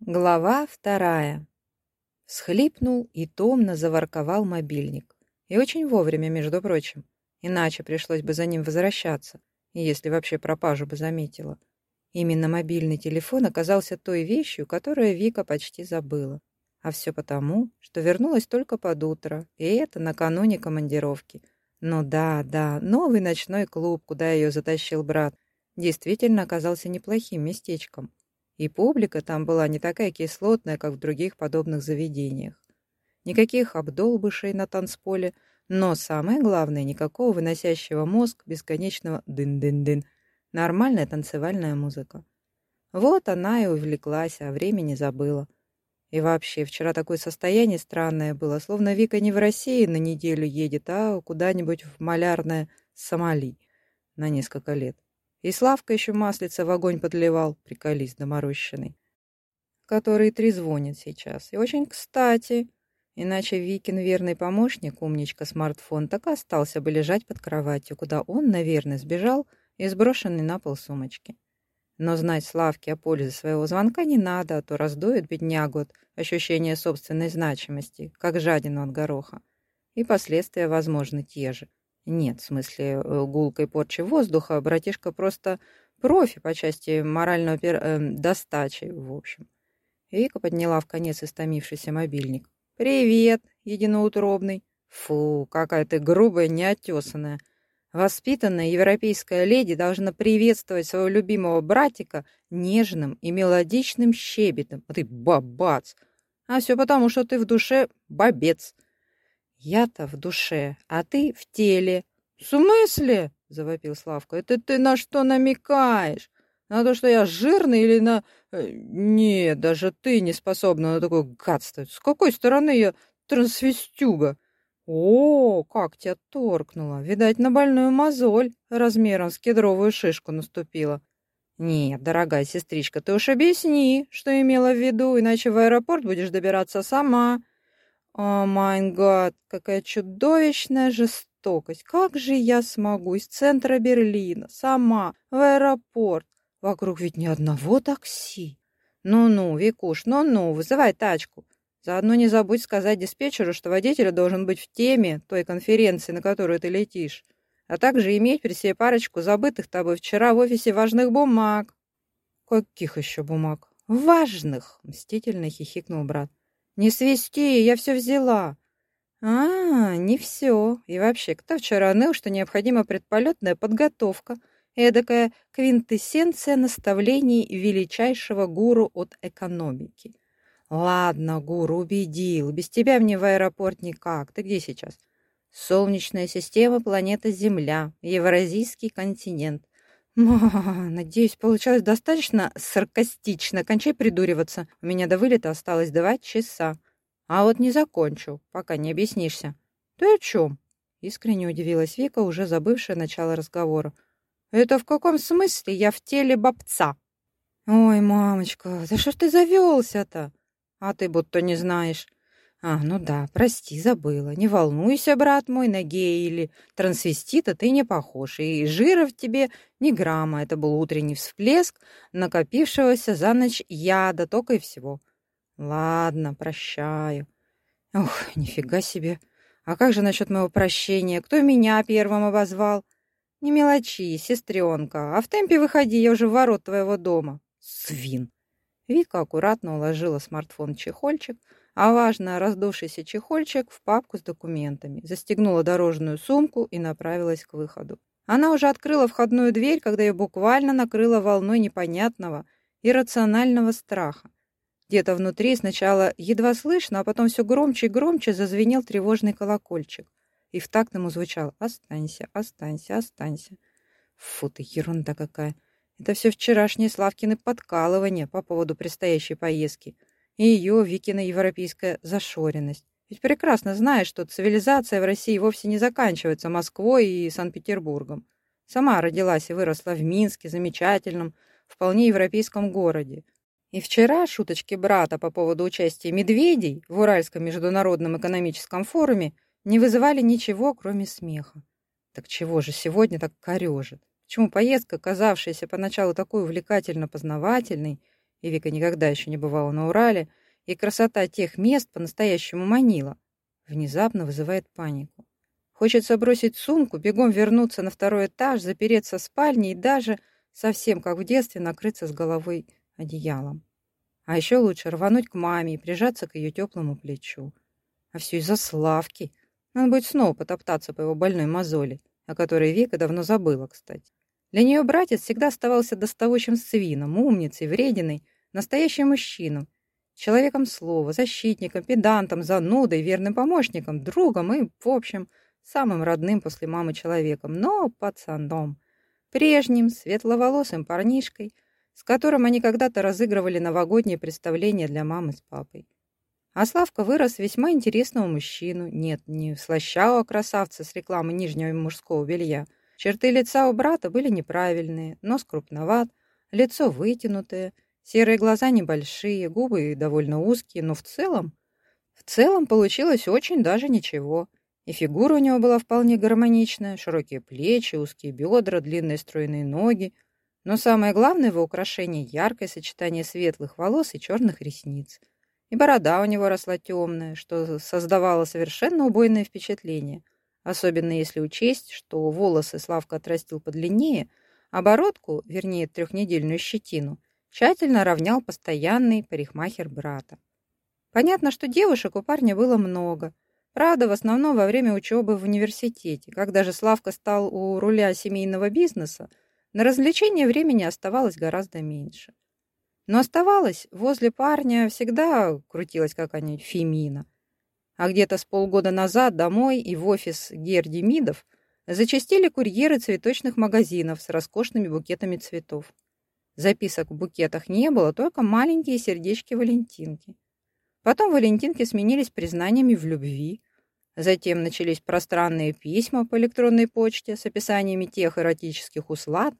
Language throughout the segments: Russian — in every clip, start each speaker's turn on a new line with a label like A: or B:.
A: Глава вторая. Схлипнул и томно заворковал мобильник. И очень вовремя, между прочим. Иначе пришлось бы за ним возвращаться, если вообще пропажу бы заметила. Именно мобильный телефон оказался той вещью, которую Вика почти забыла. А все потому, что вернулась только под утро, и это накануне командировки. Ну да, да, новый ночной клуб, куда ее затащил брат, действительно оказался неплохим местечком. И публика там была не такая кислотная, как в других подобных заведениях. Никаких обдолбышей на танцполе, но самое главное, никакого выносящего мозг бесконечного дын-дын-дын. Нормальная танцевальная музыка. Вот она и увлеклась, а времени забыла. И вообще, вчера такое состояние странное было, словно Вика не в России на неделю едет, а куда-нибудь в малярное Сомали на несколько лет. И Славка еще маслица в огонь подливал, приколись доморощенный, который трезвонит сейчас. И очень кстати, иначе Викин верный помощник, умничка смартфон, так и остался бы лежать под кроватью, куда он, наверное, сбежал и сброшенный на пол сумочки. Но знать Славке о пользе своего звонка не надо, а то раздует беднягу от ощущения собственной значимости, как жадину от гороха. И последствия, возможно, те же. Нет, в смысле э, гулкой порчи воздуха, братишка просто профи по части морального пер... э, достачи, в общем. Вика подняла в конец истомившийся мобильник. «Привет, единоутробный!» «Фу, какая ты грубая, неотесанная!» Воспитанная европейская леди должна приветствовать своего любимого братика нежным и мелодичным щебетом. А ты бабац! А все потому, что ты в душе бабец. Я-то в душе, а ты в теле. В смысле? Завопил Славка. Это ты на что намекаешь? На то, что я жирный или на... Э, нет, даже ты не способна на такое гадство. С какой стороны я трансвестюга? О, как тебя торкнуло. Видать, на больную мозоль размером с кедровую шишку наступила. Нет, дорогая сестричка, ты уж объясни, что имела в виду, иначе в аэропорт будешь добираться сама. О, майн гад, какая чудовищная жестокость. Как же я смогу из центра Берлина, сама, в аэропорт? Вокруг ведь ни одного такси. Ну-ну, Викуш, ну-ну, вызывай тачку. Заодно не забудь сказать диспетчеру, что водитель должен быть в теме той конференции, на которую ты летишь, а также иметь при себе парочку забытых тобой вчера в офисе важных бумаг. Каких еще бумаг? Важных, мстительно хихикнул брат. «Не свисти, я все взяла». «А, не все. И вообще, кто вчера ныл, что необходима предполетная подготовка, эдакая квинтэссенция наставлений величайшего гуру от экономики?» «Ладно, гуру, убедил. Без тебя мне в аэропорт никак. Ты где сейчас?» «Солнечная система, планета Земля, Евразийский континент. надеюсь, получилось достаточно саркастично. Кончай придуриваться. У меня до вылета осталось два часа. А вот не закончу, пока не объяснишься. Ты о чем? Искренне удивилась Вика, уже забывшая начало разговора. Это в каком смысле я в теле бабца? Ой, мамочка, за что ж ты завелся-то? А ты будто не знаешь. А, ну да, прости, забыла. Не волнуйся, брат мой, на гея или трансвестита ты не похож, и жира в тебе ни грамма. Это был утренний всплеск накопившегося за ночь яда, только и всего. Ладно, прощаю. Ох, нифига себе. А как же насчет моего прощения? Кто меня первым обозвал? Не мелочи, сестренка. А в темпе выходи, я уже в ворот твоего дома. Свин. Вика аккуратно уложила смартфон в чехольчик, а важно раздувшийся чехольчик в папку с документами, застегнула дорожную сумку и направилась к выходу. Она уже открыла входную дверь, когда ее буквально накрыло волной непонятного, иррационального страха. Где-то внутри сначала едва слышно, а потом все громче и громче зазвенел тревожный колокольчик. И в такт ему звучал «Останься, останься, останься». Фу ты, ерунда какая. Это все вчерашние Славкины подкалывания по поводу предстоящей поездки и ее Викина европейская зашоренность. Ведь прекрасно знаешь, что цивилизация в России вовсе не заканчивается Москвой и Санкт-Петербургом. Сама родилась и выросла в Минске, замечательном, вполне европейском городе. И вчера шуточки брата по поводу участия медведей в Уральском международном экономическом форуме не вызывали ничего, кроме смеха. Так чего же сегодня так корежит? Почему поездка, казавшаяся поначалу такой увлекательно познавательной, и Вика никогда еще не бывала на Урале, и красота тех мест по-настоящему манила, внезапно вызывает панику. Хочется бросить сумку, бегом вернуться на второй этаж, запереться в спальне и даже, совсем как в детстве, накрыться с головой одеялом. А еще лучше рвануть к маме и прижаться к ее теплому плечу. А все из-за Славки. Надо будет снова потоптаться по его больной мозоли, о которой Вика давно забыла, кстати. Для нее братец всегда оставался доставучим свином, умницей, врединой, настоящим мужчином, человеком слова, защитником, педантом, занудой, верным помощником, другом и, в общем, самым родным после мамы человеком, но пацаном, прежним, светловолосым парнишкой, с которым они когда-то разыгрывали новогодние представления для мамы с папой. А Славка вырос весьма интересного мужчину, нет, не слащавого красавца с рекламы нижнего мужского белья. Черты лица у брата были неправильные, нос крупноват, лицо вытянутое, серые глаза небольшие, губы довольно узкие, но в целом... В целом получилось очень даже ничего. И фигура у него была вполне гармоничная, широкие плечи, узкие бедра, длинные стройные ноги. Но самое главное его украшение – яркое сочетание светлых волос и черных ресниц. И борода у него росла темная, что создавало совершенно убойное впечатление, особенно если учесть, что волосы Славка отрастил подлиннее, а бородку, вернее трехнедельную щетину, тщательно равнял постоянный парикмахер брата. Понятно, что девушек у парня было много – Правда, в основном во время учебы в университете. Когда же Славка стал у руля семейного бизнеса, на развлечение времени оставалось гораздо меньше. Но оставалось, возле парня всегда крутилась какая-нибудь фемина. А где-то с полгода назад домой и в офис Герди Мидов зачастили курьеры цветочных магазинов с роскошными букетами цветов. Записок в букетах не было, только маленькие сердечки-валентинки. Потом валентинки сменились признаниями в любви, Затем начались пространные письма по электронной почте с описаниями тех эротических услад,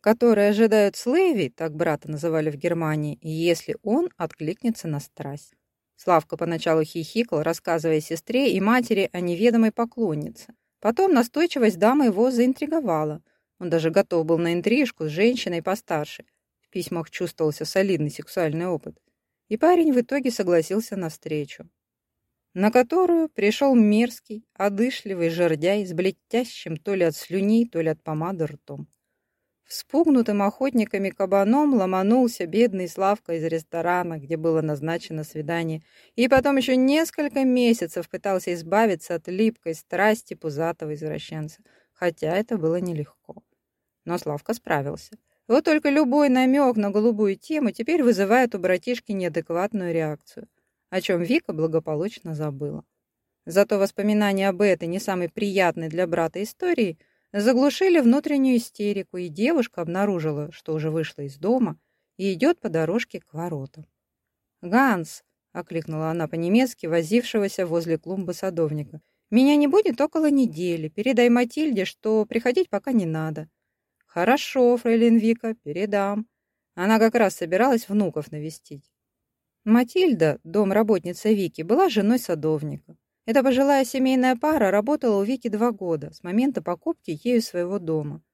A: которые ожидают Слэви, так брата называли в Германии, если он откликнется на страсть. Славка поначалу хихикал, рассказывая сестре и матери о неведомой поклоннице. Потом настойчивость дамы его заинтриговала. Он даже готов был на интрижку с женщиной постарше. В письмах чувствовался солидный сексуальный опыт. И парень в итоге согласился на встречу на которую пришел мерзкий, одышливый жердяй с блестящим то ли от слюней, то ли от помады ртом. Вспугнутым охотниками кабаном ломанулся бедный Славка из ресторана, где было назначено свидание, и потом еще несколько месяцев пытался избавиться от липкой страсти пузатого извращенца, хотя это было нелегко. Но Славка справился. Вот только любой намек на голубую тему теперь вызывает у братишки неадекватную реакцию – о чем Вика благополучно забыла. Зато воспоминания об этой не самой приятной для брата истории заглушили внутреннюю истерику, и девушка обнаружила, что уже вышла из дома и идет по дорожке к воротам. «Ганс!» — окликнула она по-немецки, возившегося возле клумбы садовника. «Меня не будет около недели. Передай Матильде, что приходить пока не надо». «Хорошо, фрейлин Вика, передам». Она как раз собиралась внуков навестить. Матильда, домработница Вики, была женой садовника. Эта пожилая семейная пара работала у Вики два года, с момента покупки ею своего дома.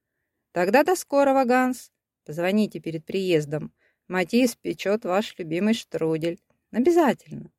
A: «Тогда до скорого, Ганс. Позвоните перед приездом. Матис печет ваш любимый штрудель. Обязательно».